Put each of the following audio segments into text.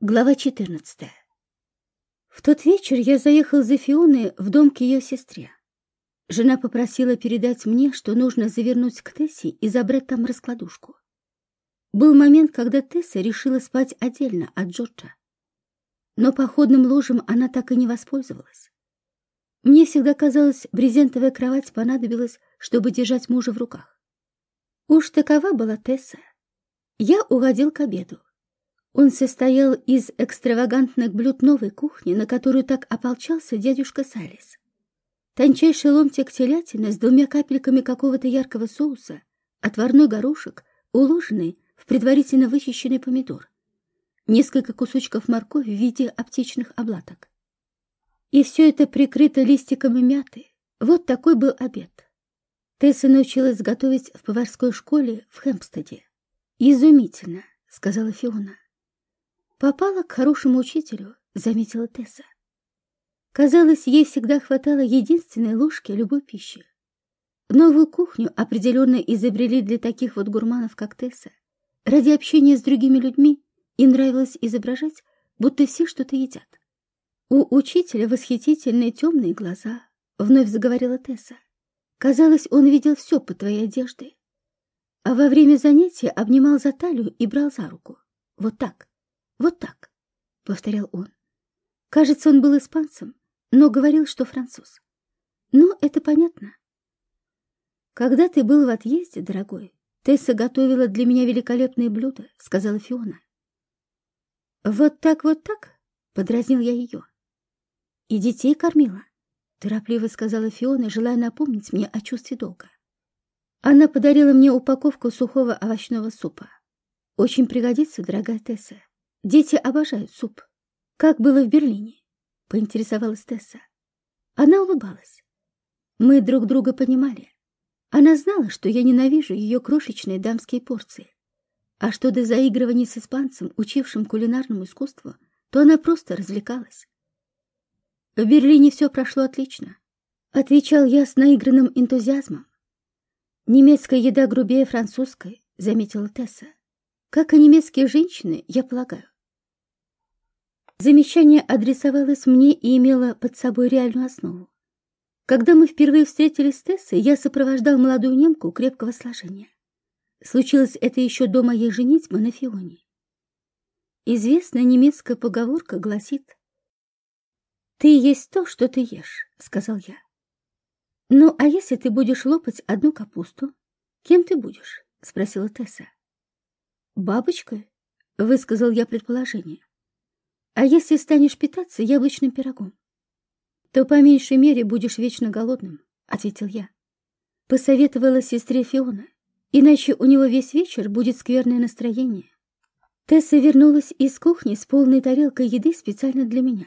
Глава 14 В тот вечер я заехал за Фионой в дом к ее сестре. Жена попросила передать мне, что нужно завернуть к Тессе и забрать там раскладушку. Был момент, когда Тесса решила спать отдельно от Джорджа. Но походным ложем она так и не воспользовалась. Мне всегда казалось, брезентовая кровать понадобилась, чтобы держать мужа в руках. Уж такова была Тесса. Я уходил к обеду. Он состоял из экстравагантных блюд новой кухни, на которую так ополчался дядюшка Салис. Тончайший ломтик телятины с двумя капельками какого-то яркого соуса, отварной горошек, уложенный в предварительно вычищенный помидор, несколько кусочков моркови в виде аптечных облаток. И все это прикрыто листиками мяты. Вот такой был обед. Тесса научилась готовить в поварской школе в Хэмпстеде. «Изумительно», — сказала Фиона. «Попала к хорошему учителю», — заметила Тесса. Казалось, ей всегда хватало единственной ложки любой пищи. Новую кухню определенно изобрели для таких вот гурманов, как Тесса. Ради общения с другими людьми им нравилось изображать, будто все что-то едят. «У учителя восхитительные темные глаза», — вновь заговорила Тесса. «Казалось, он видел все под твоей одеждой. А во время занятия обнимал за талию и брал за руку. Вот так. Вот так, — повторял он. Кажется, он был испанцем, но говорил, что француз. Ну, это понятно. Когда ты был в отъезде, дорогой, Тесса готовила для меня великолепные блюда, — сказала Фиона. Вот так, вот так, — подразнил я ее. И детей кормила, — торопливо сказала Фиона, желая напомнить мне о чувстве долга. Она подарила мне упаковку сухого овощного супа. Очень пригодится, дорогая Тесса. Дети обожают суп. Как было в Берлине? Поинтересовалась Тесса. Она улыбалась. Мы друг друга понимали. Она знала, что я ненавижу ее крошечные дамские порции. А что до заигрываний с испанцем, учившим кулинарному искусству, то она просто развлекалась. В Берлине все прошло отлично. Отвечал я с наигранным энтузиазмом. Немецкая еда грубее французской, заметила Тесса. Как и немецкие женщины, я полагаю. Замечание адресовалось мне и имело под собой реальную основу. Когда мы впервые встретились с Тессой, я сопровождал молодую немку крепкого сложения. Случилось это еще до моей женитьбы на Фионе. Известная немецкая поговорка гласит «Ты есть то, что ты ешь», — сказал я. «Ну, а если ты будешь лопать одну капусту, кем ты будешь?» — спросила Тесса. «Бабочкой?» — высказал я предположение. «А если станешь питаться яблочным пирогом?» «То по меньшей мере будешь вечно голодным», — ответил я. Посоветовала сестре Фиона, иначе у него весь вечер будет скверное настроение. Тесса вернулась из кухни с полной тарелкой еды специально для меня.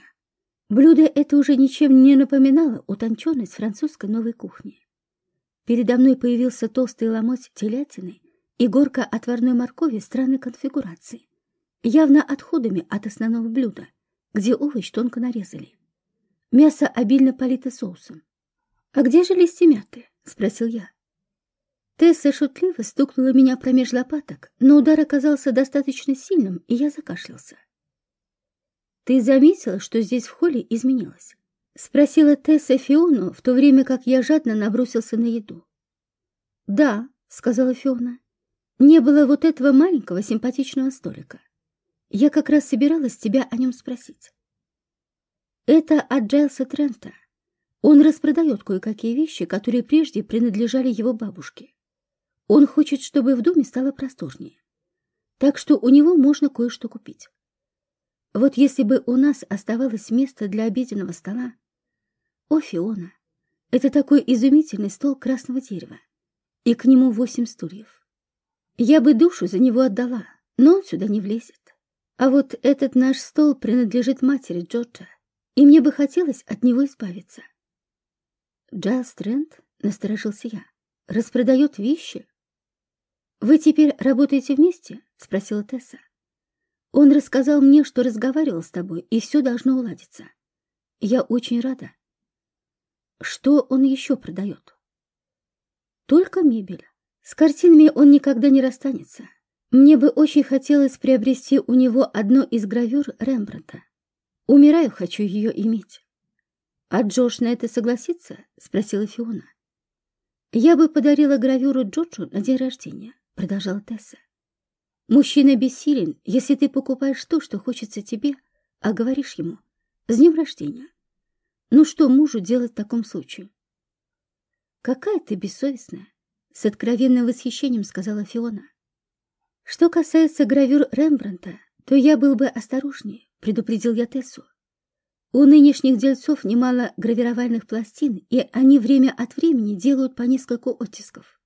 Блюдо это уже ничем не напоминало утонченность французской новой кухни. Передо мной появился толстый ломоть телятины и горка отварной моркови странной конфигурации, явно отходами от основного блюда, где овощ тонко нарезали. Мясо обильно полито соусом. «А где же листья мяты?» — спросил я. Тесса шутливо стукнула меня промеж лопаток, но удар оказался достаточно сильным, и я закашлялся. «Ты заметила, что здесь в холле изменилось?» — спросила Тесса Фиону, в то время как я жадно набросился на еду. «Да», — сказала Фиона, не было вот этого маленького симпатичного столика. Я как раз собиралась тебя о нем спросить. Это от Джайлса Трента. Он распродает кое-какие вещи, которые прежде принадлежали его бабушке. Он хочет, чтобы в доме стало просторнее. Так что у него можно кое-что купить. Вот если бы у нас оставалось место для обеденного стола... О, Фиона, это такой изумительный стол красного дерева. И к нему восемь стульев. Я бы душу за него отдала, но он сюда не влезет. А вот этот наш стол принадлежит матери Джорджа, и мне бы хотелось от него избавиться. Джайлс Трент, насторожился я, распродает вещи. «Вы теперь работаете вместе?» — спросила Тесса. «Он рассказал мне, что разговаривал с тобой, и все должно уладиться. Я очень рада». «Что он еще продает?» «Только мебель. С картинами он никогда не расстанется. Мне бы очень хотелось приобрести у него одно из гравюр Рембрандта. Умираю, хочу ее иметь. А Джош на это согласится? Спросила Фиона. Я бы подарила гравюру Джорджу на день рождения, продолжала Тесса. Мужчина бессилен, если ты покупаешь то, что хочется тебе, а говоришь ему «С днем рождения». Ну что мужу делать в таком случае? Какая ты бессовестная, с откровенным восхищением сказала Фиона. Что касается гравюр Рембранта, то я был бы осторожнее, предупредил я Тессу. У нынешних дельцов немало гравировальных пластин, и они время от времени делают по нескольку оттисков.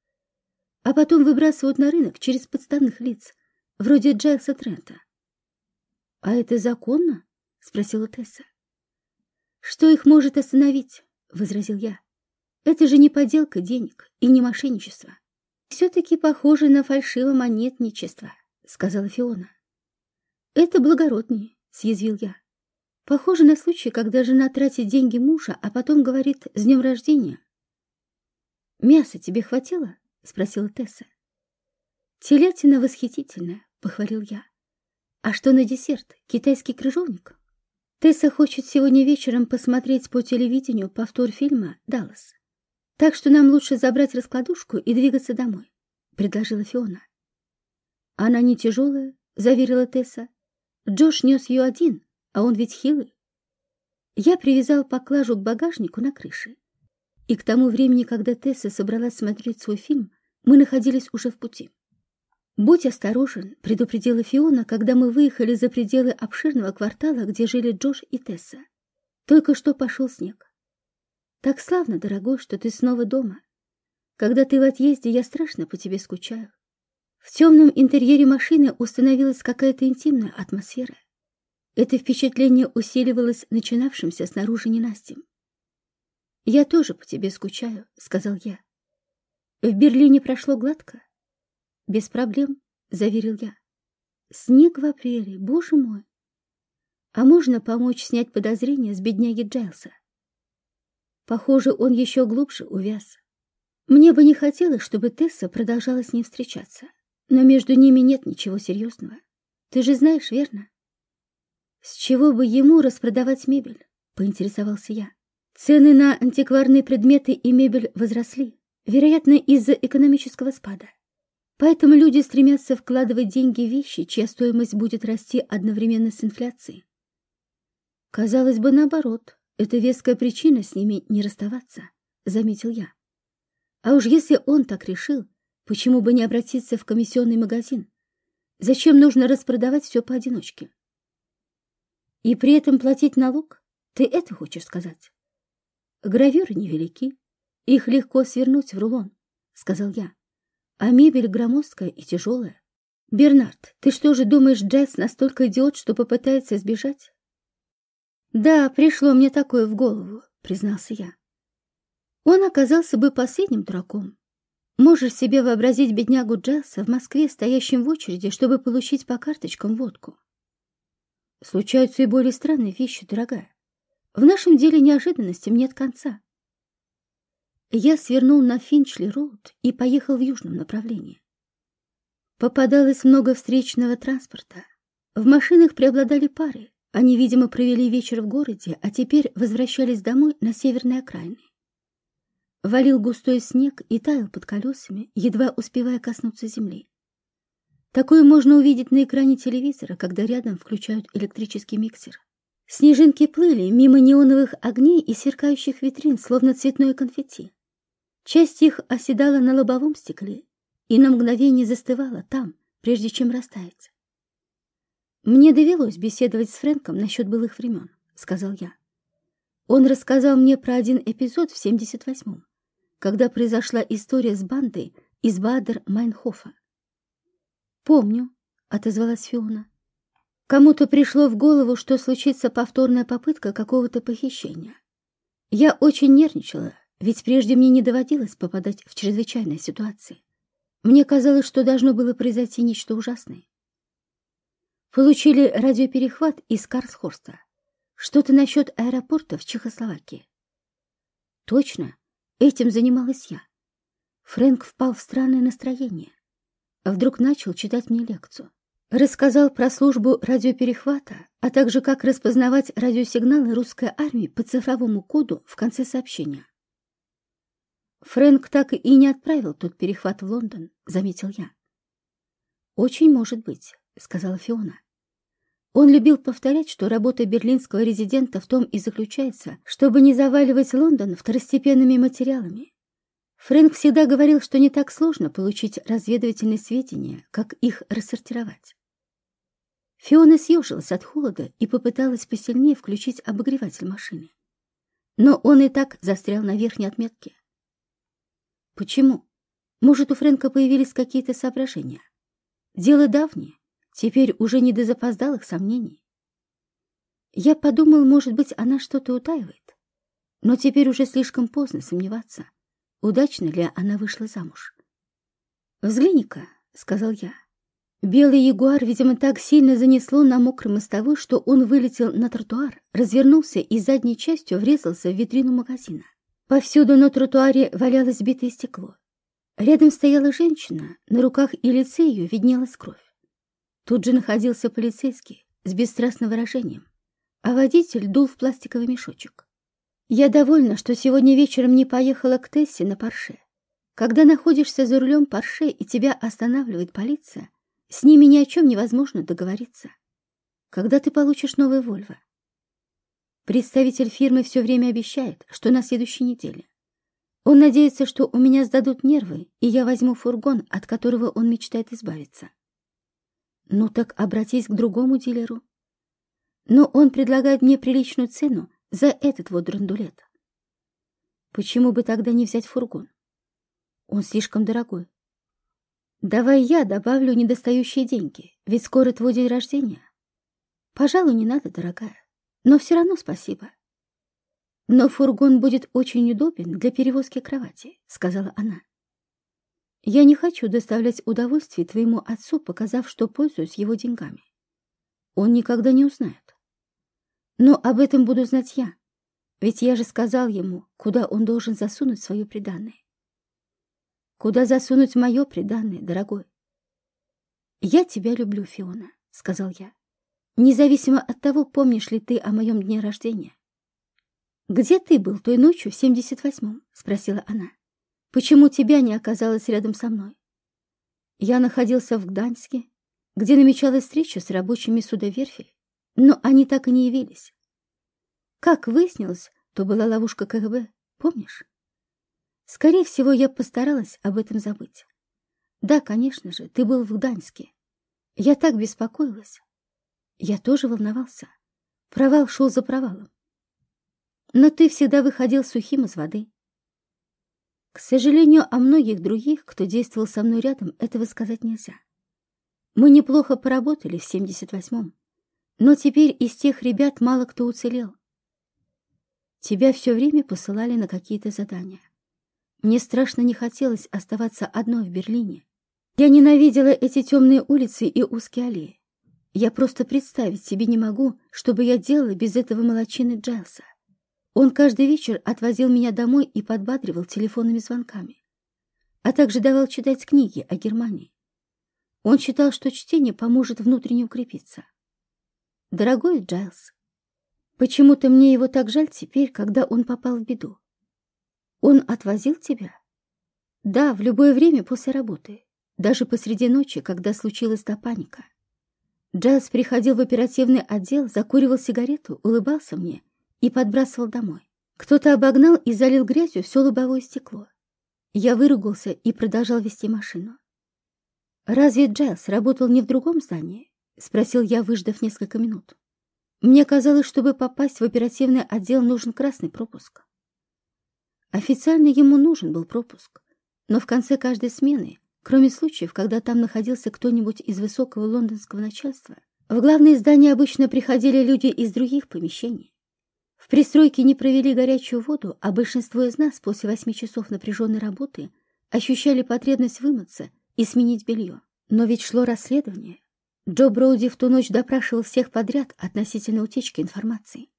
А потом выбрасывают на рынок через подставных лиц, вроде Джайлса Трента. «А это законно?» — спросила Тесса. «Что их может остановить?» — возразил я. «Это же не подделка денег и не мошенничество. Все-таки похоже на фальшивомонетничество», — сказала Фиона. «Это благороднее», — съязвил я. «Похоже на случай, когда жена тратит деньги мужа, а потом говорит «с днем рождения». «Мяса тебе хватило?» — спросила Тесса. «Телятина восхитительная», — похвалил я. «А что на десерт? Китайский крыжовник?» Тесса хочет сегодня вечером посмотреть по телевидению повтор фильма «Даллас». Так что нам лучше забрать раскладушку и двигаться домой, — предложила Фиона. Она не тяжелая, — заверила Тесса. Джош нес ее один, а он ведь хилый. Я привязал поклажу к багажнику на крыше. И к тому времени, когда Тесса собралась смотреть свой фильм, мы находились уже в пути. «Будь осторожен», — предупредила Фиона, когда мы выехали за пределы обширного квартала, где жили Джош и Тесса. Только что пошел снег. «Так славно, дорогой, что ты снова дома. Когда ты в отъезде, я страшно по тебе скучаю». В темном интерьере машины установилась какая-то интимная атмосфера. Это впечатление усиливалось начинавшимся снаружи ненастьем. «Я тоже по тебе скучаю», — сказал я. «В Берлине прошло гладко?» «Без проблем», — заверил я. «Снег в апреле, боже мой!» «А можно помочь снять подозрения с бедняги Джайлса?» Похоже, он еще глубже увяз. Мне бы не хотелось, чтобы Тесса продолжала с ним встречаться, но между ними нет ничего серьезного. Ты же знаешь, верно? С чего бы ему распродавать мебель? Поинтересовался я. Цены на антикварные предметы и мебель возросли, вероятно, из-за экономического спада. Поэтому люди стремятся вкладывать деньги в вещи, чья стоимость будет расти одновременно с инфляцией. Казалось бы, наоборот, это веская причина с ними не расставаться, заметил я. А уж если он так решил, почему бы не обратиться в комиссионный магазин? Зачем нужно распродавать все поодиночке? И при этом платить налог? Ты это хочешь сказать? Гравюры невелики, их легко свернуть в рулон, сказал я а мебель громоздкая и тяжелая. Бернард, ты что же думаешь, Джесс настолько идиот, что попытается сбежать? Да, пришло мне такое в голову, признался я. Он оказался бы последним дураком. Можешь себе вообразить беднягу Джесса в Москве, стоящим в очереди, чтобы получить по карточкам водку. Случаются и более странные вещи, дорогая. В нашем деле неожиданностям нет конца. Я свернул на Финчли-роуд и поехал в южном направлении. Попадалось много встречного транспорта. В машинах преобладали пары. Они, видимо, провели вечер в городе, а теперь возвращались домой на северной окраины. Валил густой снег и таял под колесами, едва успевая коснуться земли. Такое можно увидеть на экране телевизора, когда рядом включают электрический миксер. Снежинки плыли мимо неоновых огней и сверкающих витрин, словно цветное конфетти. Часть их оседала на лобовом стекле и на мгновение застывала там, прежде чем растаять. «Мне довелось беседовать с Фрэнком насчет былых времен», — сказал я. Он рассказал мне про один эпизод в 78-м, когда произошла история с бандой из Бадер-Майнхофа. «Помню», — отозвалась Фиона. Кому-то пришло в голову, что случится повторная попытка какого-то похищения. Я очень нервничала, ведь прежде мне не доводилось попадать в чрезвычайные ситуации. Мне казалось, что должно было произойти нечто ужасное. Получили радиоперехват из Карсхорста. Что-то насчет аэропорта в Чехословакии. Точно, этим занималась я. Фрэнк впал в странное настроение. вдруг начал читать мне лекцию. Рассказал про службу радиоперехвата, а также как распознавать радиосигналы русской армии по цифровому коду в конце сообщения. Фрэнк так и не отправил тот перехват в Лондон, заметил я. Очень может быть, сказала Фиона. Он любил повторять, что работа берлинского резидента в том и заключается, чтобы не заваливать Лондон второстепенными материалами. Фрэнк всегда говорил, что не так сложно получить разведывательные сведения, как их рассортировать. Фиона съежилась от холода и попыталась посильнее включить обогреватель машины. Но он и так застрял на верхней отметке. Почему? Может, у Фрэнка появились какие-то соображения? Дело давнее, теперь уже не до запоздалых сомнений. Я подумал, может быть, она что-то утаивает. Но теперь уже слишком поздно сомневаться, удачно ли она вышла замуж. «Взгляни-ка», — сказал я. Белый ягуар, видимо, так сильно занесло на мокрый мостовой, что он вылетел на тротуар, развернулся и задней частью врезался в витрину магазина. Повсюду на тротуаре валялось битое стекло. Рядом стояла женщина, на руках и лице ее виднелась кровь. Тут же находился полицейский с бесстрастным выражением, а водитель дул в пластиковый мешочек. Я довольна, что сегодня вечером не поехала к Тессе на Порше. Когда находишься за рулем Порше и тебя останавливает полиция, с ними ни о чем невозможно договориться. Когда ты получишь новое Вольво? Представитель фирмы все время обещает, что на следующей неделе. Он надеется, что у меня сдадут нервы, и я возьму фургон, от которого он мечтает избавиться. Ну так обратись к другому дилеру. Но он предлагает мне приличную цену за этот вот драндулет. Почему бы тогда не взять фургон? Он слишком дорогой. Давай я добавлю недостающие деньги, ведь скоро твой день рождения. Пожалуй, не надо, дорогая, но все равно спасибо. «Но фургон будет очень удобен для перевозки кровати», — сказала она. «Я не хочу доставлять удовольствие твоему отцу, показав, что пользуюсь его деньгами. Он никогда не узнает. Но об этом буду знать я, ведь я же сказал ему, куда он должен засунуть свое преданное. Куда засунуть мое преданное, дорогой? «Я тебя люблю, Фиона», — сказал я, «независимо от того, помнишь ли ты о моем дне рождения». «Где ты был той ночью в 78-м?» — спросила она. «Почему тебя не оказалось рядом со мной?» Я находился в Гданьске, где намечалась встреча с рабочими судоверфи, но они так и не явились. Как выяснилось, то была ловушка КГБ, помнишь? Скорее всего, я постаралась об этом забыть. Да, конечно же, ты был в Гданьске. Я так беспокоилась. Я тоже волновался. Провал шел за провалом но ты всегда выходил сухим из воды. К сожалению, о многих других, кто действовал со мной рядом, этого сказать нельзя. Мы неплохо поработали в 78-м, но теперь из тех ребят мало кто уцелел. Тебя все время посылали на какие-то задания. Мне страшно не хотелось оставаться одной в Берлине. Я ненавидела эти темные улицы и узкие аллеи. Я просто представить себе не могу, что бы я делала без этого молочины Джайлса. Он каждый вечер отвозил меня домой и подбадривал телефонными звонками, а также давал читать книги о Германии. Он считал, что чтение поможет внутренне укрепиться. Дорогой Джайлз, почему-то мне его так жаль теперь, когда он попал в беду. Он отвозил тебя? Да, в любое время после работы, даже посреди ночи, когда случилась та паника. Джайлз приходил в оперативный отдел, закуривал сигарету, улыбался мне — и подбрасывал домой. Кто-то обогнал и залил грязью все лобовое стекло. Я выругался и продолжал вести машину. «Разве Джайлс работал не в другом здании?» — спросил я, выждав несколько минут. Мне казалось, чтобы попасть в оперативный отдел, нужен красный пропуск. Официально ему нужен был пропуск, но в конце каждой смены, кроме случаев, когда там находился кто-нибудь из высокого лондонского начальства, в главные здания обычно приходили люди из других помещений. В пристройке не провели горячую воду, а большинство из нас после восьми часов напряженной работы ощущали потребность вымыться и сменить белье. Но ведь шло расследование. Джо Броуди в ту ночь допрашивал всех подряд относительно утечки информации.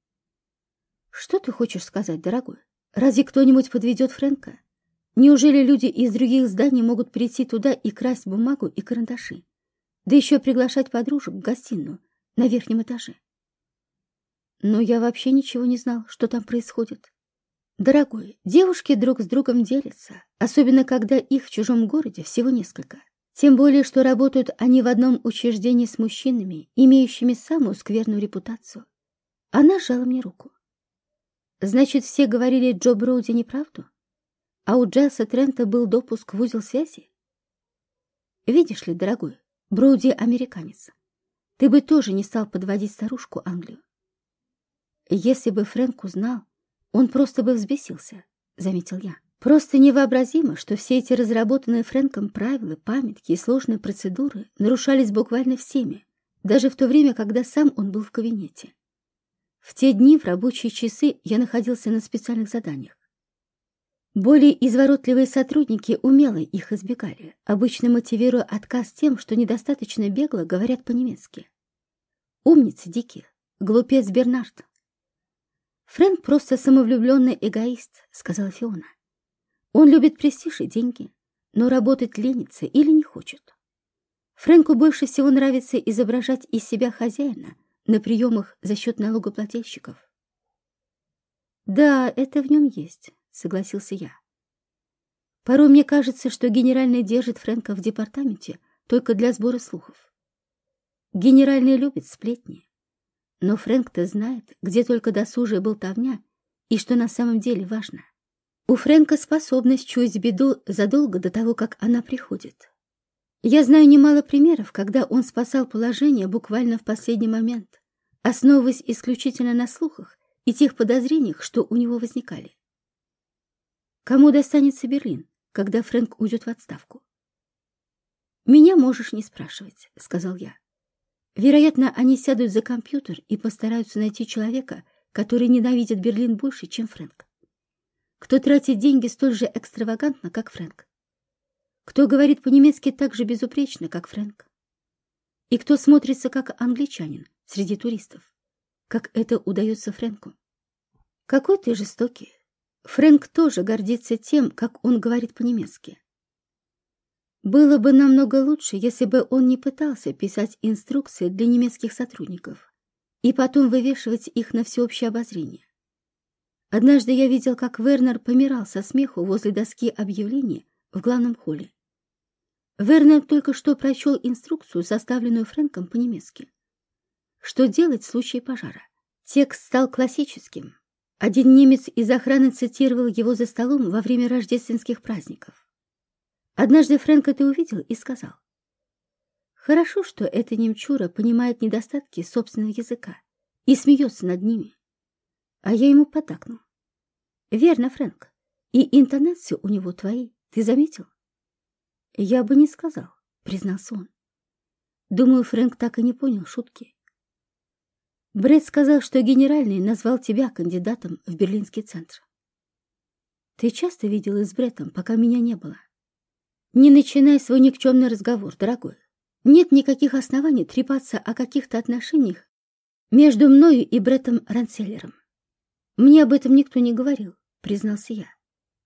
Что ты хочешь сказать, дорогой? Разве кто-нибудь подведет Фрэнка? Неужели люди из других зданий могут прийти туда и красть бумагу и карандаши? Да еще приглашать подружек в гостиную на верхнем этаже. Но я вообще ничего не знал, что там происходит. Дорогой, девушки друг с другом делятся, особенно когда их в чужом городе всего несколько. Тем более, что работают они в одном учреждении с мужчинами, имеющими самую скверную репутацию. Она сжала мне руку. Значит, все говорили Джо Броуди неправду? А у Джесса Трента был допуск в узел связи? Видишь ли, дорогой, Броуди американец. Ты бы тоже не стал подводить старушку Англию. Если бы Фрэнк узнал, он просто бы взбесился, заметил я. Просто невообразимо, что все эти разработанные Фрэнком правила, памятки и сложные процедуры нарушались буквально всеми, даже в то время, когда сам он был в кабинете. В те дни в рабочие часы я находился на специальных заданиях. Более изворотливые сотрудники умело их избегали, обычно мотивируя отказ тем, что недостаточно бегло говорят по-немецки. Умница Дики, глупец Бернард. Фрэнк просто самовлюбленный эгоист, сказала Фиона. Он любит престиж и деньги, но работать ленится или не хочет. Фрэнку больше всего нравится изображать из себя хозяина на приемах за счет налогоплательщиков. «Да, это в нем есть», — согласился я. «Порой мне кажется, что генеральный держит Фрэнка в департаменте только для сбора слухов. Генеральный любит сплетни, но Фрэнк-то знает, где только досужая болтовня и что на самом деле важно». У Фрэнка способность чуять беду задолго до того, как она приходит. Я знаю немало примеров, когда он спасал положение буквально в последний момент, основываясь исключительно на слухах и тех подозрениях, что у него возникали. Кому достанется Берлин, когда Фрэнк уйдет в отставку? «Меня можешь не спрашивать», — сказал я. Вероятно, они сядут за компьютер и постараются найти человека, который ненавидит Берлин больше, чем Фрэнк кто тратит деньги столь же экстравагантно, как Фрэнк, кто говорит по-немецки так же безупречно, как Фрэнк, и кто смотрится как англичанин среди туристов, как это удается Фрэнку. Какой ты жестокий. Фрэнк тоже гордится тем, как он говорит по-немецки. Было бы намного лучше, если бы он не пытался писать инструкции для немецких сотрудников и потом вывешивать их на всеобщее обозрение. Однажды я видел, как Вернер помирал со смеху возле доски объявлений в главном холле. Вернер только что прочел инструкцию, составленную Фрэнком по-немецки. Что делать в случае пожара? Текст стал классическим. Один немец из охраны цитировал его за столом во время рождественских праздников. Однажды Фрэнк это увидел и сказал. Хорошо, что эта немчура понимает недостатки собственного языка и смеется над ними. А я ему поддакнул. Верно, Фрэнк. И интонации у него твои. Ты заметил? Я бы не сказал, признался он. Думаю, Фрэнк так и не понял шутки. Брэд сказал, что генеральный назвал тебя кандидатом в Берлинский центр. Ты часто видел с Бреттом, пока меня не было? Не начинай свой никчемный разговор, дорогой. Нет никаких оснований трепаться о каких-то отношениях между мною и Бреттом Ранцеллером. Мне об этом никто не говорил, признался я.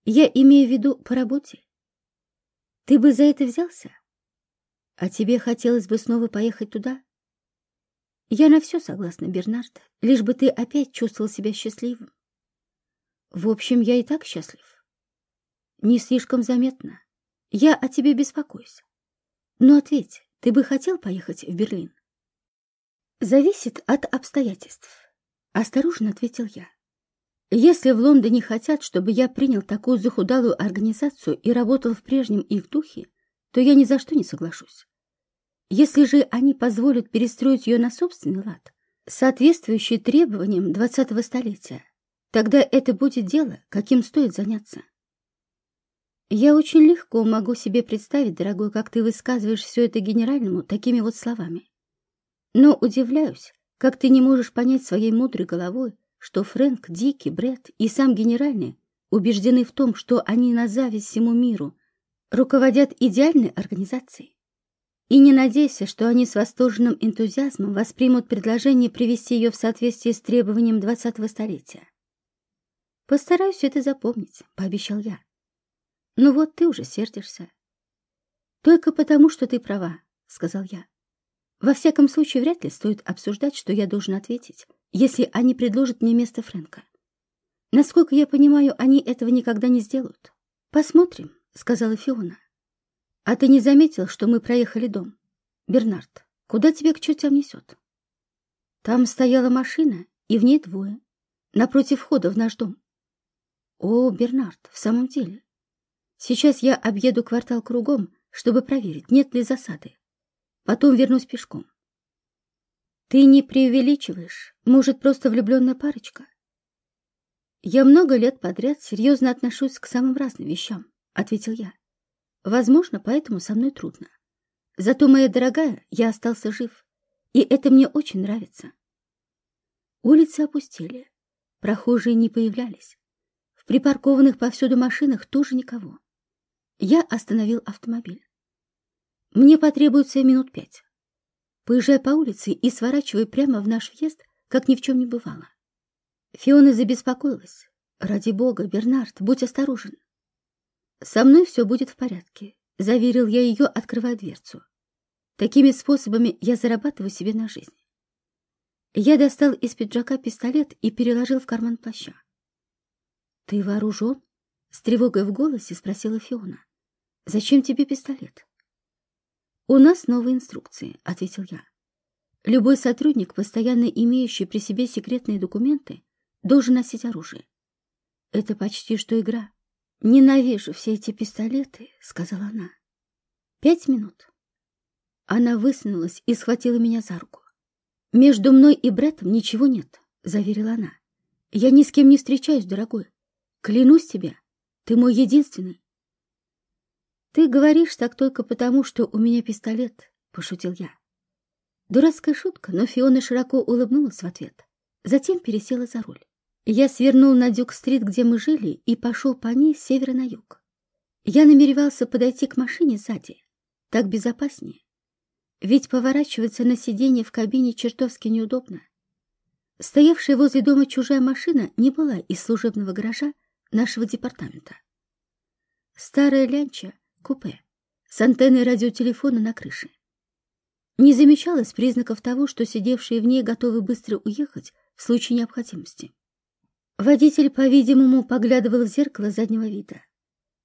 Я имею в виду по работе. Ты бы за это взялся? А тебе хотелось бы снова поехать туда? Я на все согласна, Бернард, лишь бы ты опять чувствовал себя счастливым. В общем, я и так счастлив. Не слишком заметно. Я о тебе беспокоюсь. Но ответь, ты бы хотел поехать в Берлин? Зависит от обстоятельств. Осторожно ответил я. Если в Лондоне хотят, чтобы я принял такую захудалую организацию и работал в прежнем их духе, то я ни за что не соглашусь. Если же они позволят перестроить ее на собственный лад, соответствующий требованиям двадцатого столетия, тогда это будет дело, каким стоит заняться. Я очень легко могу себе представить, дорогой, как ты высказываешь все это генеральному такими вот словами. Но удивляюсь, как ты не можешь понять своей мудрой головой, что Фрэнк, Дики, Бред и сам генеральный убеждены в том, что они на зависть всему миру руководят идеальной организацией. И не надейся, что они с восторженным энтузиазмом воспримут предложение привести ее в соответствие с требованием двадцатого столетия. «Постараюсь это запомнить», — пообещал я. Ну вот ты уже сердишься. Только потому, что ты права, сказал я. Во всяком случае, вряд ли стоит обсуждать, что я должен ответить, если они предложат мне место Фрэнка. Насколько я понимаю, они этого никогда не сделают. Посмотрим, сказала Фиона. А ты не заметил, что мы проехали дом? Бернард, куда тебе к чертям несет? Там стояла машина, и в ней двое. Напротив входа в наш дом. О, Бернард, в самом деле. Сейчас я объеду квартал кругом, чтобы проверить, нет ли засады. Потом вернусь пешком. Ты не преувеличиваешь. Может, просто влюбленная парочка? Я много лет подряд серьезно отношусь к самым разным вещам, ответил я. Возможно, поэтому со мной трудно. Зато, моя дорогая, я остался жив, и это мне очень нравится. Улицы опустели, прохожие не появлялись. В припаркованных повсюду машинах тоже никого. Я остановил автомобиль. Мне потребуется минут пять. Поезжай по улице и сворачивай прямо в наш въезд, как ни в чем не бывало. Фиона забеспокоилась. Ради бога, Бернард, будь осторожен. Со мной все будет в порядке, заверил я ее, открывая дверцу. Такими способами я зарабатываю себе на жизнь. Я достал из пиджака пистолет и переложил в карман плаща. «Ты вооружен?» — с тревогой в голосе спросила Фиона. «Зачем тебе пистолет?» «У нас новые инструкции», — ответил я. «Любой сотрудник, постоянно имеющий при себе секретные документы, должен носить оружие. Это почти что игра. Ненавижу все эти пистолеты», — сказала она. «Пять минут». Она высунулась и схватила меня за руку. «Между мной и Бреттом ничего нет», — заверила она. «Я ни с кем не встречаюсь, дорогой. Клянусь тебе, ты мой единственный. «Ты говоришь так только потому, что у меня пистолет», — пошутил я. Дурацкая шутка, но Фиона широко улыбнулась в ответ. Затем пересела за руль. Я свернул на Дюк-стрит, где мы жили, и пошел по ней с севера на юг. Я намеревался подойти к машине сзади. Так безопаснее. Ведь поворачиваться на сиденье в кабине чертовски неудобно. Стоявшая возле дома чужая машина не была из служебного гаража нашего департамента. Старая лянча Купе. С антенной радиотелефона на крыше. Не замечалось признаков того, что сидевшие в ней готовы быстро уехать в случае необходимости. Водитель, по-видимому, поглядывал в зеркало заднего вида.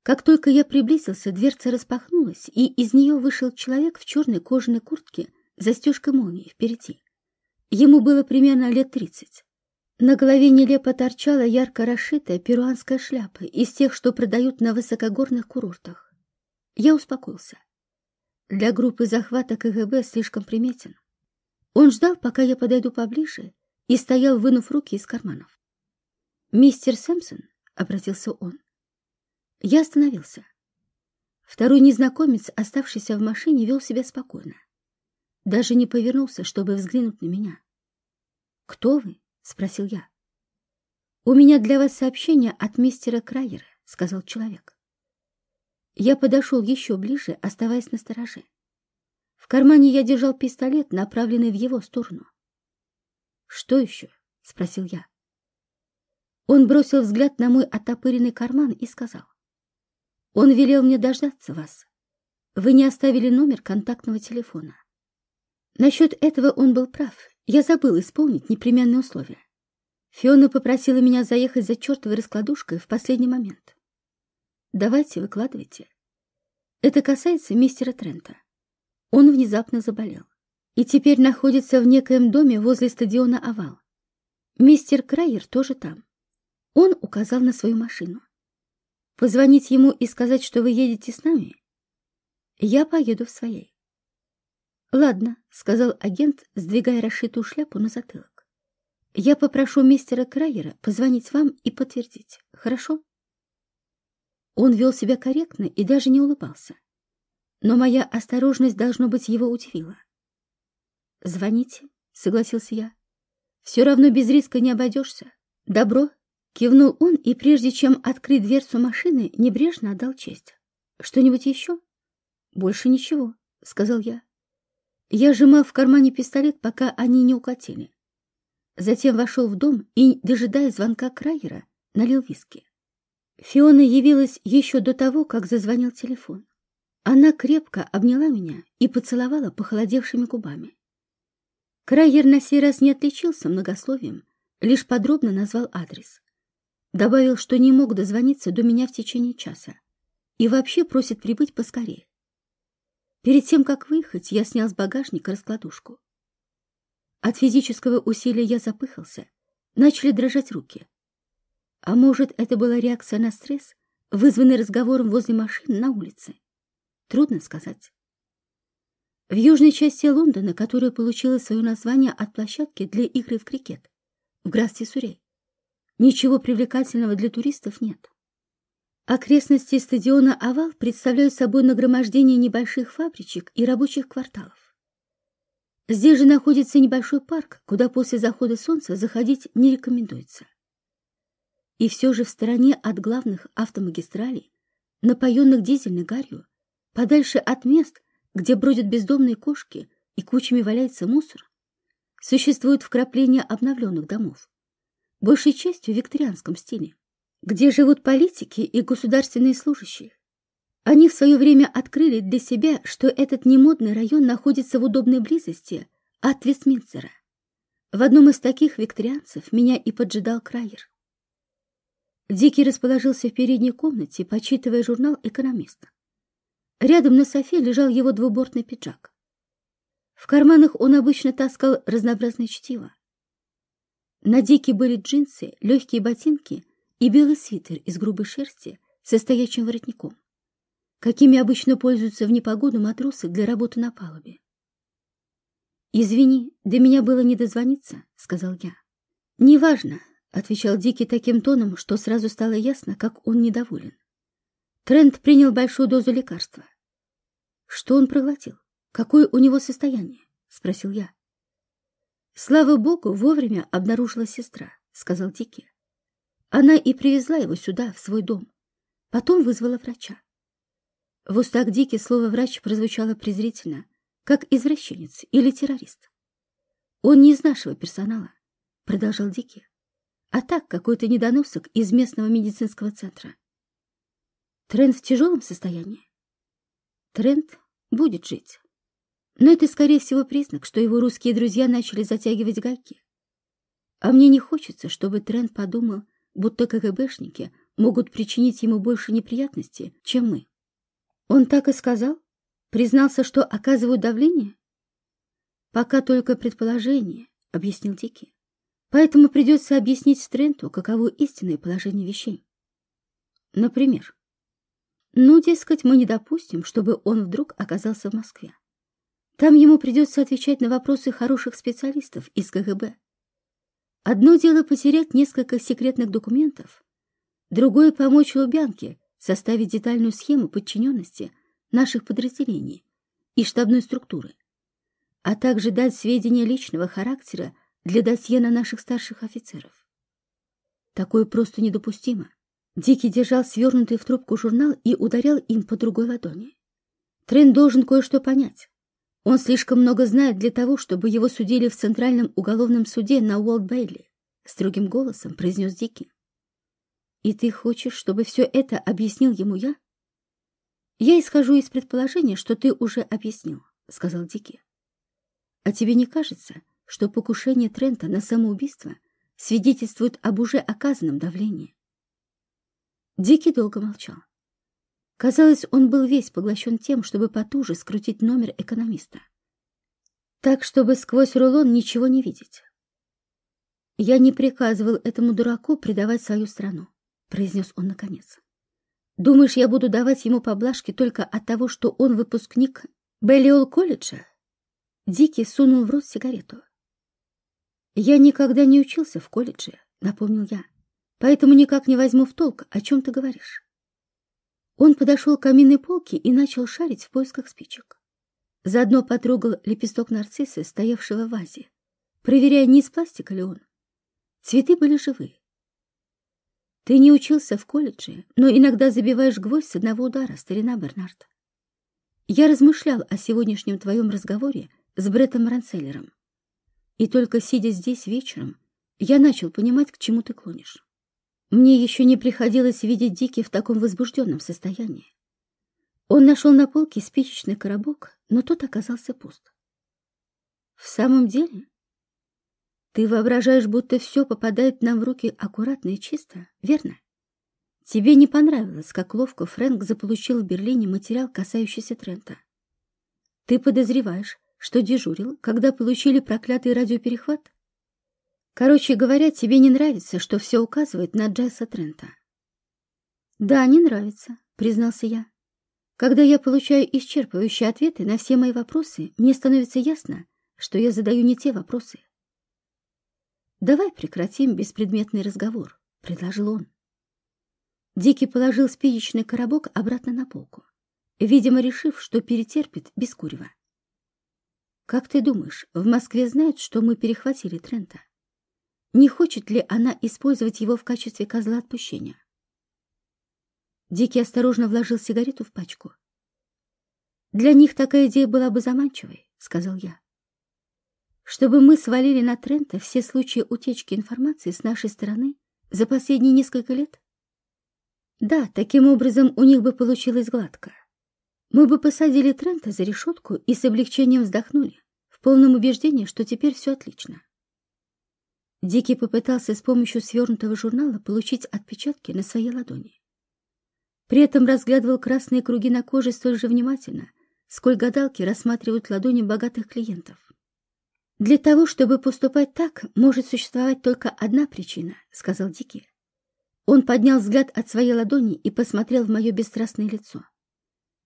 Как только я приблизился, дверца распахнулась, и из нее вышел человек в черной кожаной куртке с застежкой молнии впереди. Ему было примерно лет тридцать. На голове нелепо торчала ярко расшитая перуанская шляпа из тех, что продают на высокогорных курортах. Я успокоился. Для группы захвата КГБ слишком приметен. Он ждал, пока я подойду поближе, и стоял, вынув руки из карманов. «Мистер Сэмпсон?» — обратился он. Я остановился. Второй незнакомец, оставшийся в машине, вел себя спокойно. Даже не повернулся, чтобы взглянуть на меня. «Кто вы?» — спросил я. «У меня для вас сообщение от мистера Крайера», — сказал человек. Я подошел еще ближе, оставаясь на стороже. В кармане я держал пистолет, направленный в его сторону. «Что еще?» — спросил я. Он бросил взгляд на мой отопыренный карман и сказал. «Он велел мне дождаться вас. Вы не оставили номер контактного телефона». Насчет этого он был прав. Я забыл исполнить непременные условия. Фиона попросила меня заехать за чертовой раскладушкой в последний момент. Давайте, выкладывайте. Это касается мистера Трента. Он внезапно заболел и теперь находится в некоем доме возле стадиона «Овал». Мистер Крайер тоже там. Он указал на свою машину. Позвонить ему и сказать, что вы едете с нами? Я поеду в своей. Ладно, сказал агент, сдвигая расшитую шляпу на затылок. Я попрошу мистера Крайера позвонить вам и подтвердить. Хорошо? Он вел себя корректно и даже не улыбался. Но моя осторожность, должно быть, его удивила. «Звоните», — согласился я. «Все равно без риска не обойдешься. Добро», — кивнул он, и прежде чем открыть дверцу машины, небрежно отдал честь. «Что-нибудь еще?» «Больше ничего», — сказал я. Я сжимал в кармане пистолет, пока они не укатили. Затем вошел в дом и, дожидая звонка Крайера, налил виски. Фиона явилась еще до того, как зазвонил телефон. Она крепко обняла меня и поцеловала похолодевшими губами. Крайер на сей раз не отличился многословием, лишь подробно назвал адрес. Добавил, что не мог дозвониться до меня в течение часа и вообще просит прибыть поскорее. Перед тем, как выехать, я снял с багажника раскладушку. От физического усилия я запыхался, начали дрожать руки. А может, это была реакция на стресс, вызванный разговором возле машины на улице? Трудно сказать. В южной части Лондона, которая получила свое название от площадки для игры в крикет, в графстве Сурей, ничего привлекательного для туристов нет. Окрестности стадиона «Овал» представляют собой нагромождение небольших фабричек и рабочих кварталов. Здесь же находится небольшой парк, куда после захода солнца заходить не рекомендуется. И все же в стороне от главных автомагистралей, напоенных дизельной гарью, подальше от мест, где бродят бездомные кошки и кучами валяется мусор, существуют вкрапления обновленных домов, большей частью в викторианском стиле где живут политики и государственные служащие. Они в свое время открыли для себя, что этот немодный район находится в удобной близости от Вестминстера. В одном из таких викторианцев меня и поджидал Крайер. Дикий расположился в передней комнате, почитывая журнал «Экономиста». Рядом на софе лежал его двубортный пиджак. В карманах он обычно таскал разнообразное чтиво. На Дике были джинсы, легкие ботинки и белый свитер из грубой шерсти со стоячим воротником, какими обычно пользуются в непогоду матросы для работы на палубе. «Извини, до меня было не дозвониться», — сказал я. «Неважно», — отвечал Дикий таким тоном, что сразу стало ясно, как он недоволен. Трент принял большую дозу лекарства. «Что он проглотил? Какое у него состояние?» — спросил я. «Слава богу, вовремя обнаружила сестра», — сказал Дикий. Она и привезла его сюда, в свой дом. Потом вызвала врача. В устах Дики слово «врач» прозвучало презрительно, как извращенец или террорист. «Он не из нашего персонала», — продолжал Дики, «а так какой-то недоносок из местного медицинского центра». Трент в тяжелом состоянии. Трент будет жить. Но это, скорее всего, признак, что его русские друзья начали затягивать гайки. А мне не хочется, чтобы Трент подумал, будто КГБшники могут причинить ему больше неприятностей, чем мы. Он так и сказал? Признался, что оказывают давление? Пока только предположение, объяснил Дики. Поэтому придется объяснить Стренту, каково истинное положение вещей. Например, ну, дескать, мы не допустим, чтобы он вдруг оказался в Москве. Там ему придется отвечать на вопросы хороших специалистов из КГБ. Одно дело потерять несколько секретных документов, другое — помочь Лубянке составить детальную схему подчиненности наших подразделений и штабной структуры, а также дать сведения личного характера для досье на наших старших офицеров. Такое просто недопустимо. Дикий держал свернутый в трубку журнал и ударял им по другой ладони. Трен должен кое-что понять. Он слишком много знает для того, чтобы его судили в Центральном уголовном суде на Уолт-Бейли, строгим голосом произнес Дики. И ты хочешь, чтобы все это объяснил ему я? Я исхожу из предположения, что ты уже объяснил, сказал Дики. А тебе не кажется, что покушение Трента на самоубийство свидетельствует об уже оказанном давлении? Дики долго молчал. Казалось, он был весь поглощен тем, чтобы потуже скрутить номер экономиста. Так, чтобы сквозь рулон ничего не видеть. «Я не приказывал этому дураку предавать свою страну», — произнес он наконец. «Думаешь, я буду давать ему поблажки только от того, что он выпускник Беллиол колледжа?» Дикий сунул в рот сигарету. «Я никогда не учился в колледже», — напомнил я, «поэтому никак не возьму в толк, о чем ты говоришь». Он подошел к каминной полке и начал шарить в поисках спичек. Заодно потрогал лепесток нарциссы, стоявшего в вазе, проверяя, не из пластика ли он. Цветы были живы. Ты не учился в колледже, но иногда забиваешь гвоздь с одного удара, старина Бернард. Я размышлял о сегодняшнем твоем разговоре с Бреттом Ранцеллером. И только сидя здесь вечером, я начал понимать, к чему ты клонишь. Мне еще не приходилось видеть Дики в таком возбужденном состоянии. Он нашел на полке спичечный коробок, но тот оказался пуст. В самом деле? Ты воображаешь, будто все попадает нам в руки аккуратно и чисто, верно? Тебе не понравилось, как ловко Фрэнк заполучил в Берлине материал, касающийся Трента. Ты подозреваешь, что дежурил, когда получили проклятый радиоперехват? Короче говоря, тебе не нравится, что все указывает на Джесса Трента. Да, не нравится, признался я. Когда я получаю исчерпывающие ответы на все мои вопросы, мне становится ясно, что я задаю не те вопросы. «Давай прекратим беспредметный разговор», — предложил он. Дикий положил спичечный коробок обратно на полку, видимо, решив, что перетерпит без курева. «Как ты думаешь, в Москве знают, что мы перехватили Трента? Не хочет ли она использовать его в качестве козла отпущения?» Дикий осторожно вложил сигарету в пачку. «Для них такая идея была бы заманчивой», — сказал я. «Чтобы мы свалили на Трента все случаи утечки информации с нашей стороны за последние несколько лет?» «Да, таким образом у них бы получилось гладко. Мы бы посадили Трента за решетку и с облегчением вздохнули, в полном убеждении, что теперь все отлично». Дикий попытался с помощью свернутого журнала получить отпечатки на своей ладони. При этом разглядывал красные круги на коже столь же внимательно, сколь гадалки рассматривают ладони богатых клиентов. «Для того, чтобы поступать так, может существовать только одна причина», — сказал Дики. Он поднял взгляд от своей ладони и посмотрел в мое бесстрастное лицо.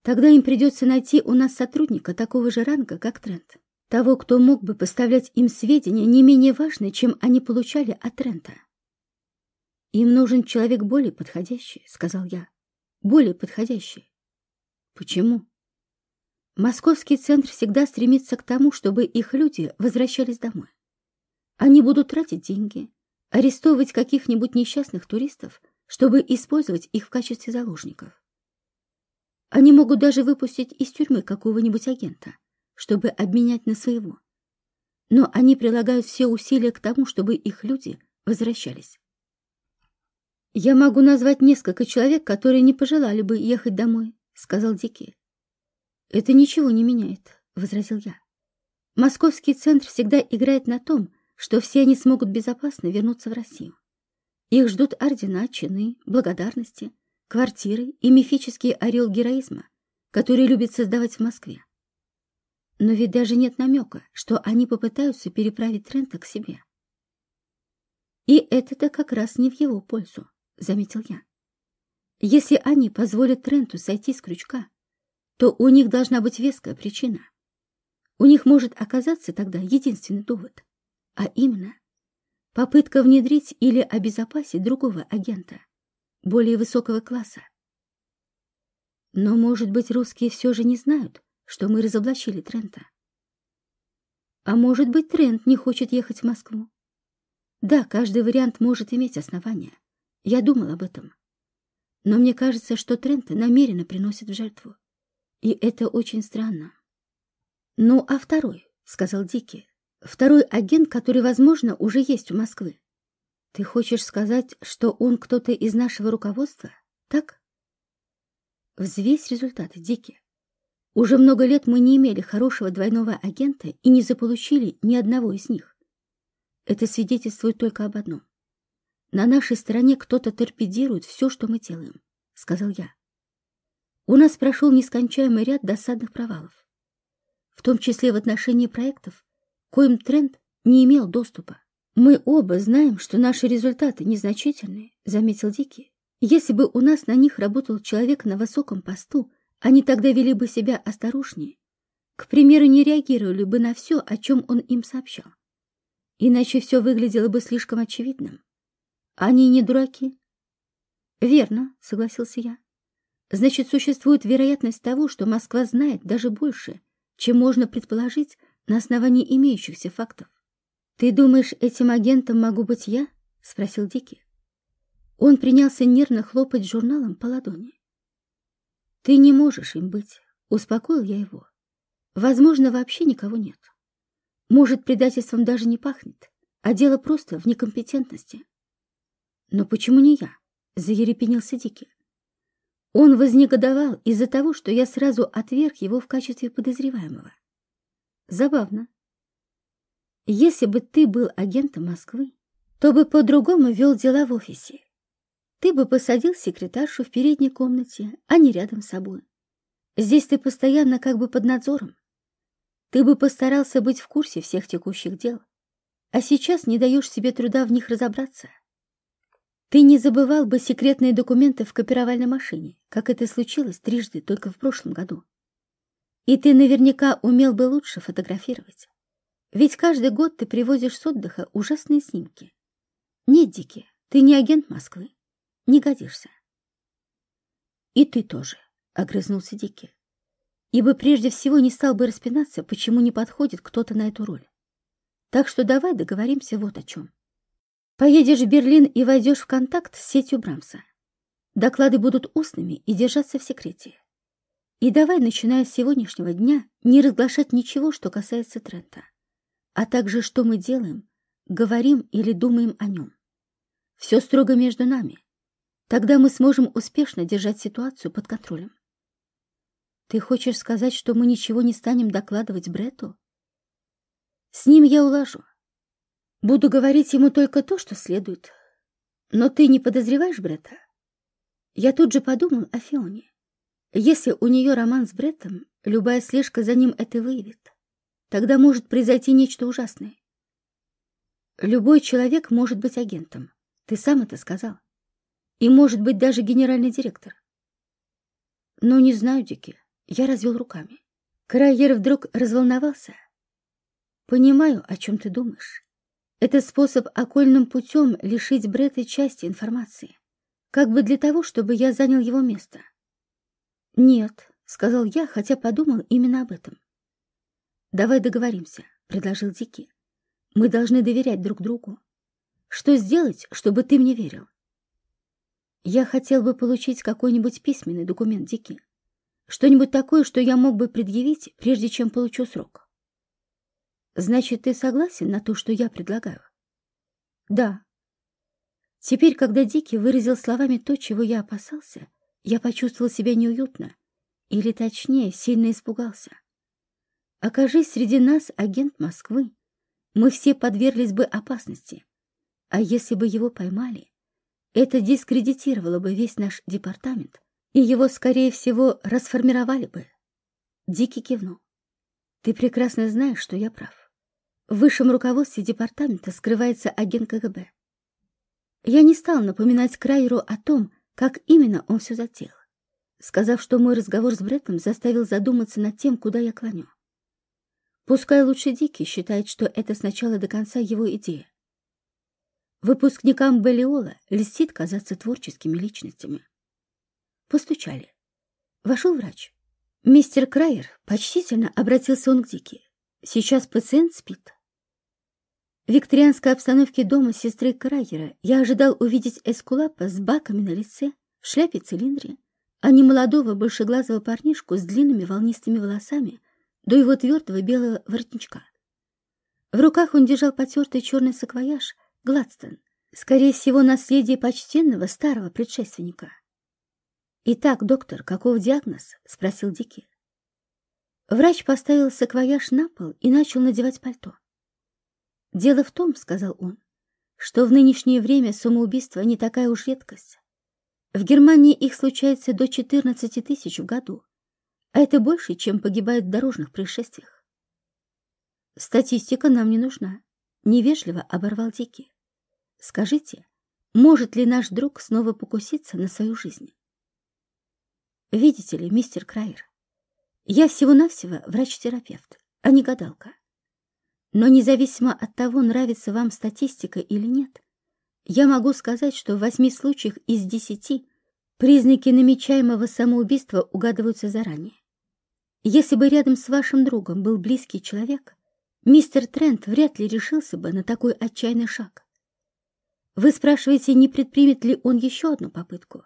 «Тогда им придется найти у нас сотрудника такого же ранга, как Трент, того, кто мог бы поставлять им сведения не менее важные, чем они получали от Трента». «Им нужен человек более подходящий», — сказал я более подходящий. Почему? Московский центр всегда стремится к тому, чтобы их люди возвращались домой. Они будут тратить деньги, арестовывать каких-нибудь несчастных туристов, чтобы использовать их в качестве заложников. Они могут даже выпустить из тюрьмы какого-нибудь агента, чтобы обменять на своего. Но они прилагают все усилия к тому, чтобы их люди возвращались. «Я могу назвать несколько человек, которые не пожелали бы ехать домой», — сказал Дики. «Это ничего не меняет», — возразил я. «Московский центр всегда играет на том, что все они смогут безопасно вернуться в Россию. Их ждут ордена, чины, благодарности, квартиры и мифический орел героизма, который любят создавать в Москве. Но ведь даже нет намека, что они попытаются переправить Трента к себе. И это-то как раз не в его пользу. — заметил я. «Если они позволят Тренту сойти с крючка, то у них должна быть веская причина. У них может оказаться тогда единственный довод, а именно попытка внедрить или обезопасить другого агента, более высокого класса. Но, может быть, русские все же не знают, что мы разоблачили Трента. А может быть, Трент не хочет ехать в Москву. Да, каждый вариант может иметь основания. Я думал об этом. Но мне кажется, что Трента намеренно приносит в жертву. И это очень странно. «Ну, а второй?» — сказал Дики. «Второй агент, который, возможно, уже есть у Москвы. Ты хочешь сказать, что он кто-то из нашего руководства, так?» Взвесь результаты, Дики. Уже много лет мы не имели хорошего двойного агента и не заполучили ни одного из них. Это свидетельствует только об одном. На нашей стороне кто-то торпедирует все, что мы делаем, — сказал я. У нас прошел нескончаемый ряд досадных провалов, в том числе в отношении проектов, коим тренд не имел доступа. Мы оба знаем, что наши результаты незначительные, — заметил Дики. Если бы у нас на них работал человек на высоком посту, они тогда вели бы себя осторожнее. К примеру, не реагировали бы на все, о чем он им сообщал. Иначе все выглядело бы слишком очевидным. Они не дураки. Верно, согласился я. Значит, существует вероятность того, что Москва знает даже больше, чем можно предположить на основании имеющихся фактов. Ты думаешь, этим агентом могу быть я? Спросил Дики. Он принялся нервно хлопать журналом по ладони. Ты не можешь им быть, успокоил я его. Возможно, вообще никого нет. Может, предательством даже не пахнет, а дело просто в некомпетентности. Но почему не я? Заерепенился Дики. Он вознегодовал из-за того, что я сразу отверг его в качестве подозреваемого. Забавно. Если бы ты был агентом Москвы, то бы по-другому вел дела в офисе. Ты бы посадил секретаршу в передней комнате, а не рядом с собой. Здесь ты постоянно как бы под надзором. Ты бы постарался быть в курсе всех текущих дел, а сейчас не даешь себе труда в них разобраться. Ты не забывал бы секретные документы в копировальной машине, как это случилось трижды только в прошлом году. И ты наверняка умел бы лучше фотографировать. Ведь каждый год ты привозишь с отдыха ужасные снимки. Нет, Дики, ты не агент Москвы. Не годишься. И ты тоже, — огрызнулся Дики. Ибо прежде всего не стал бы распинаться, почему не подходит кто-то на эту роль. Так что давай договоримся вот о чем. Поедешь в Берлин и войдешь в контакт с сетью Брамса. Доклады будут устными и держаться в секрете. И давай, начиная с сегодняшнего дня, не разглашать ничего, что касается Трента, а также что мы делаем, говорим или думаем о нем. Все строго между нами. Тогда мы сможем успешно держать ситуацию под контролем. Ты хочешь сказать, что мы ничего не станем докладывать Брету? С ним я улажу. Буду говорить ему только то, что следует. Но ты не подозреваешь Бретта? Я тут же подумал о Фионе. Если у нее роман с Бреттом, любая слежка за ним это выявит. Тогда может произойти нечто ужасное. Любой человек может быть агентом. Ты сам это сказал. И может быть даже генеральный директор. Ну, не знаю, Дики. Я развел руками. Крайер вдруг разволновался. Понимаю, о чем ты думаешь. Это способ окольным путем лишить Бретта части информации. Как бы для того, чтобы я занял его место. Нет, сказал я, хотя подумал именно об этом. Давай договоримся, предложил Дики. Мы должны доверять друг другу. Что сделать, чтобы ты мне верил? Я хотел бы получить какой-нибудь письменный документ, Дики. Что-нибудь такое, что я мог бы предъявить, прежде чем получу срок. Значит, ты согласен на то, что я предлагаю? Да. Теперь, когда Дики выразил словами то, чего я опасался, я почувствовал себя неуютно, или, точнее, сильно испугался. Окажись среди нас агент Москвы, мы все подверглись бы опасности. А если бы его поймали, это дискредитировало бы весь наш департамент, и его, скорее всего, расформировали бы. Дики кивнул. Ты прекрасно знаешь, что я прав. В высшем руководстве департамента скрывается агент КГБ. Я не стал напоминать Крайеру о том, как именно он все затеял, сказав, что мой разговор с Бреттом заставил задуматься над тем, куда я клоню. Пускай лучше Дикий считает, что это сначала до конца его идея. Выпускникам Белиола льстит казаться творческими личностями. Постучали. Вошел врач. Мистер Крайер почтительно обратился он к Дики. Сейчас пациент спит. В викторианской обстановке дома сестры Крайера я ожидал увидеть эскулапа с баками на лице, в шляпе-цилиндре, а не молодого большеглазого парнишку с длинными волнистыми волосами до его твердого белого воротничка. В руках он держал потертый черный саквояж Гладстон, скорее всего, наследие почтенного старого предшественника. «Итак, доктор, каков диагноз?» — спросил Дики. Врач поставил саквояж на пол и начал надевать пальто. «Дело в том, — сказал он, — что в нынешнее время самоубийство не такая уж редкость. В Германии их случается до 14 тысяч в году, а это больше, чем погибает в дорожных происшествиях. Статистика нам не нужна, — невежливо оборвал Дики. Скажите, может ли наш друг снова покуситься на свою жизнь? Видите ли, мистер Крайер, я всего-навсего врач-терапевт, а не гадалка. Но независимо от того, нравится вам статистика или нет, я могу сказать, что в восьми случаях из десяти признаки намечаемого самоубийства угадываются заранее. Если бы рядом с вашим другом был близкий человек, мистер Трент вряд ли решился бы на такой отчаянный шаг. Вы спрашиваете, не предпримет ли он еще одну попытку?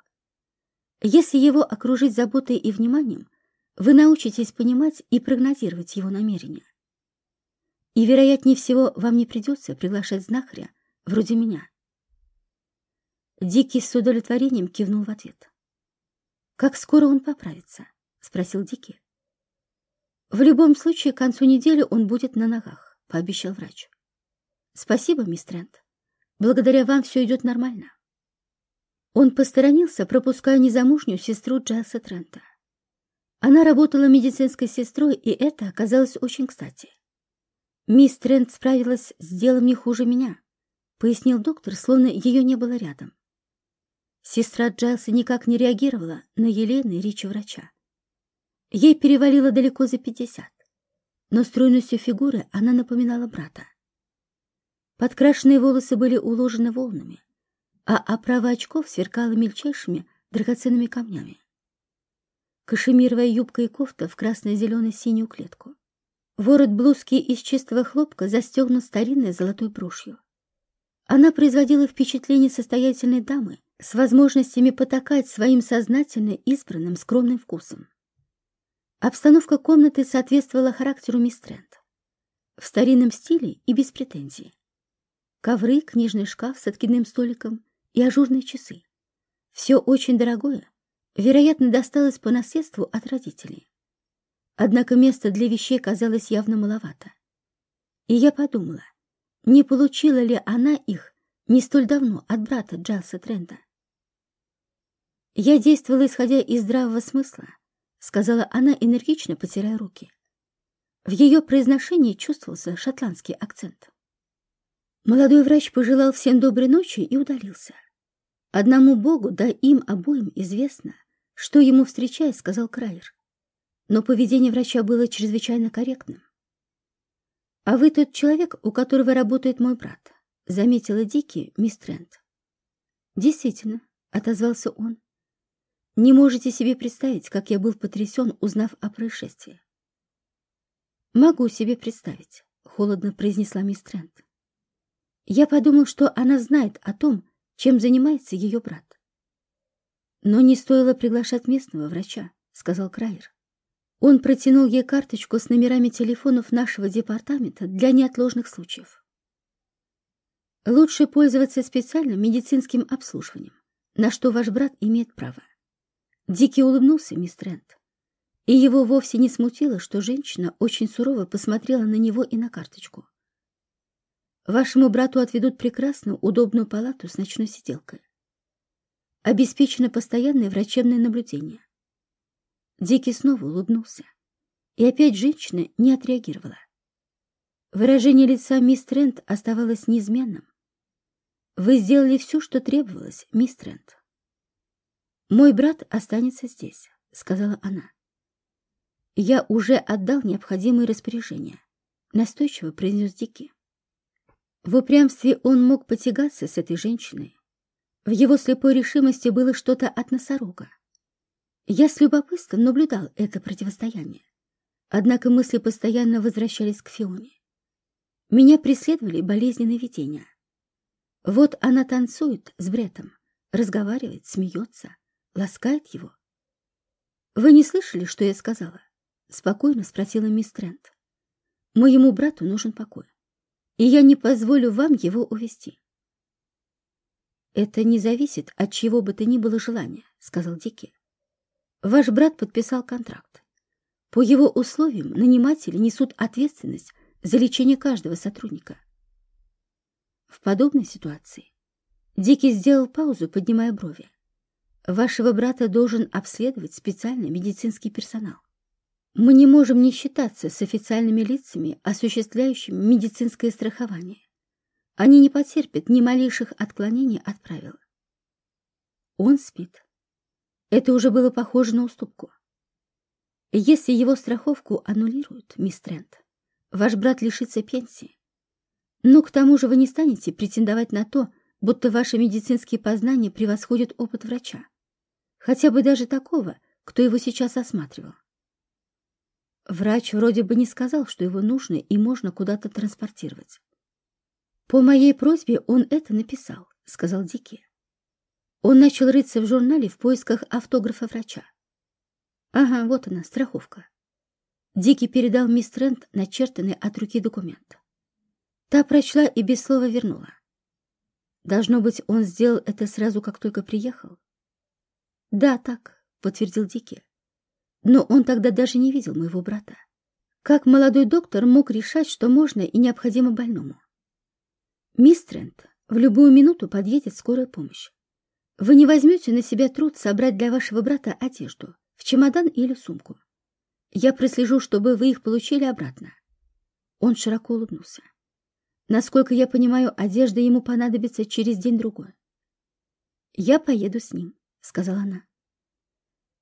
Если его окружить заботой и вниманием, вы научитесь понимать и прогнозировать его намерения. И, вероятнее всего, вам не придется приглашать знахаря вроде меня. Дикий с удовлетворением кивнул в ответ. «Как скоро он поправится?» — спросил Дикий. «В любом случае, к концу недели он будет на ногах», — пообещал врач. «Спасибо, мисс Трент. Благодаря вам все идет нормально». Он посторонился, пропуская незамужнюю сестру Джайлса Трента. Она работала медицинской сестрой, и это оказалось очень кстати. «Мисс Трент справилась с делом не хуже меня», — пояснил доктор, словно ее не было рядом. Сестра Джайлса никак не реагировала на елейные речи врача. Ей перевалило далеко за пятьдесят, но стройностью фигуры она напоминала брата. Подкрашенные волосы были уложены волнами, а оправа очков сверкала мельчайшими драгоценными камнями. Кашемировая юбка и кофта в красно-зеленой синюю клетку. Ворот блузки из чистого хлопка застегнут старинной золотой брошью. Она производила впечатление состоятельной дамы с возможностями потакать своим сознательно избранным скромным вкусом. Обстановка комнаты соответствовала характеру мисс Трент. В старинном стиле и без претензий. Ковры, книжный шкаф с откидным столиком и ажурные часы. Все очень дорогое, вероятно, досталось по наследству от родителей. Однако места для вещей казалось явно маловато. И я подумала, не получила ли она их не столь давно от брата Джайлса Трента. «Я действовала, исходя из здравого смысла», — сказала она, энергично потирая руки. В ее произношении чувствовался шотландский акцент. Молодой врач пожелал всем доброй ночи и удалился. Одному Богу, да им обоим известно, что ему встречает, сказал Крайер. Но поведение врача было чрезвычайно корректным. «А вы тот человек, у которого работает мой брат», — заметила Дики мисс Трент. «Действительно», — отозвался он. Не можете себе представить, как я был потрясен, узнав о происшествии. «Могу себе представить», — холодно произнесла мисс Трент. Я подумал, что она знает о том, чем занимается ее брат. «Но не стоило приглашать местного врача», — сказал Крайер. Он протянул ей карточку с номерами телефонов нашего департамента для неотложных случаев. Лучше пользоваться специальным медицинским обслуживанием, на что ваш брат имеет право. Дикий улыбнулся мисс Трент. И его вовсе не смутило, что женщина очень сурово посмотрела на него и на карточку. Вашему брату отведут прекрасную, удобную палату с ночной сиделкой. Обеспечено постоянное врачебное наблюдение. Дикий снова улыбнулся. И опять женщина не отреагировала. Выражение лица мисс Трент оставалось неизменным. Вы сделали все, что требовалось, мисс Трент. «Мой брат останется здесь», — сказала она. «Я уже отдал необходимые распоряжения», — настойчиво произнес Дики. В упрямстве он мог потягаться с этой женщиной. В его слепой решимости было что-то от носорога. Я с любопытством наблюдал это противостояние. Однако мысли постоянно возвращались к Фионе. Меня преследовали болезненные видения. Вот она танцует с Бретом, разговаривает, смеется, ласкает его. «Вы не слышали, что я сказала?» — спокойно спросила мисс Трент. «Моему брату нужен покой, и я не позволю вам его увести». «Это не зависит от чего бы то ни было желания», — сказал Дики. «Ваш брат подписал контракт. По его условиям наниматели несут ответственность за лечение каждого сотрудника». В подобной ситуации Дики сделал паузу, поднимая брови. Вашего брата должен обследовать специальный медицинский персонал. Мы не можем не считаться с официальными лицами, осуществляющими медицинское страхование. Они не потерпят ни малейших отклонений от правил. Он спит. Это уже было похоже на уступку. Если его страховку аннулируют, мисс Трент, ваш брат лишится пенсии. Но к тому же вы не станете претендовать на то, будто ваши медицинские познания превосходят опыт врача хотя бы даже такого, кто его сейчас осматривал. Врач вроде бы не сказал, что его нужно и можно куда-то транспортировать. «По моей просьбе он это написал», — сказал Дики. Он начал рыться в журнале в поисках автографа врача. «Ага, вот она, страховка». Дики передал мисс Трент начертанный от руки документ. Та прочла и без слова вернула. Должно быть, он сделал это сразу, как только приехал. Да, так, подтвердил Дики. Но он тогда даже не видел моего брата. Как молодой доктор мог решать, что можно и необходимо больному? Мисс Трент, в любую минуту подъедет скорая помощь. Вы не возьмете на себя труд собрать для вашего брата одежду в чемодан или сумку. Я прослежу, чтобы вы их получили обратно. Он широко улыбнулся. Насколько я понимаю, одежда ему понадобится через день-другой. «Я поеду с ним», — сказала она.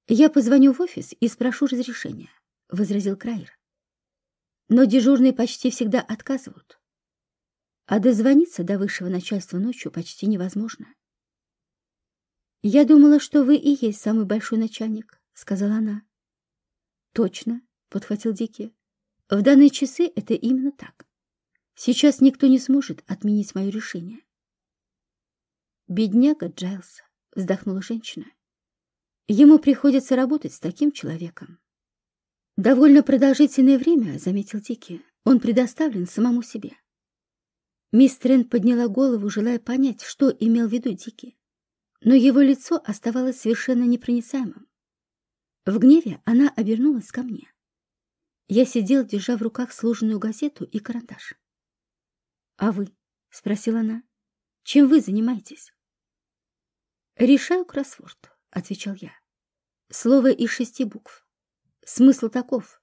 «Я позвоню в офис и спрошу разрешения», — возразил Крайер. «Но дежурные почти всегда отказывают. А дозвониться до высшего начальства ночью почти невозможно». «Я думала, что вы и есть самый большой начальник», — сказала она. «Точно», — подхватил Дикий. «В данные часы это именно так. Сейчас никто не сможет отменить мое решение. «Бедняга Джайлс», — вздохнула женщина. «Ему приходится работать с таким человеком». «Довольно продолжительное время», — заметил Дики, — «он предоставлен самому себе». Мисс Трент подняла голову, желая понять, что имел в виду Дики. Но его лицо оставалось совершенно непроницаемым. В гневе она обернулась ко мне. Я сидел, держа в руках сложенную газету и карандаш. «А вы?» — спросила она. «Чем вы занимаетесь?» «Решаю кроссворд», — отвечал я. Слово из шести букв. Смысл таков.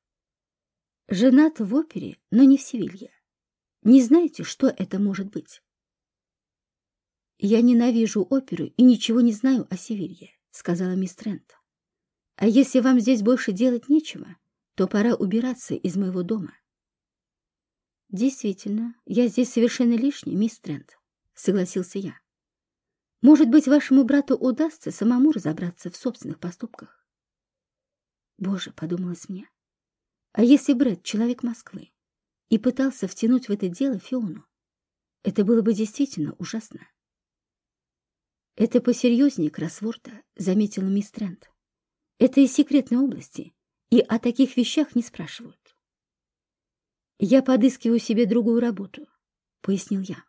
Женат в опере, но не в Севилье. Не знаете, что это может быть? «Я ненавижу оперу и ничего не знаю о Севилье», — сказала мисс Трент. «А если вам здесь больше делать нечего, то пора убираться из моего дома». «Действительно, я здесь совершенно лишний, мисс Трент», — согласился я. «Может быть, вашему брату удастся самому разобраться в собственных поступках?» «Боже», — подумалось мне, — «а если Брэд — человек Москвы и пытался втянуть в это дело Фиону, это было бы действительно ужасно». «Это посерьезнее кроссворда», — заметила мисс Трент. «Это из секретной области, и о таких вещах не спрашивают». «Я подыскиваю себе другую работу», — пояснил я.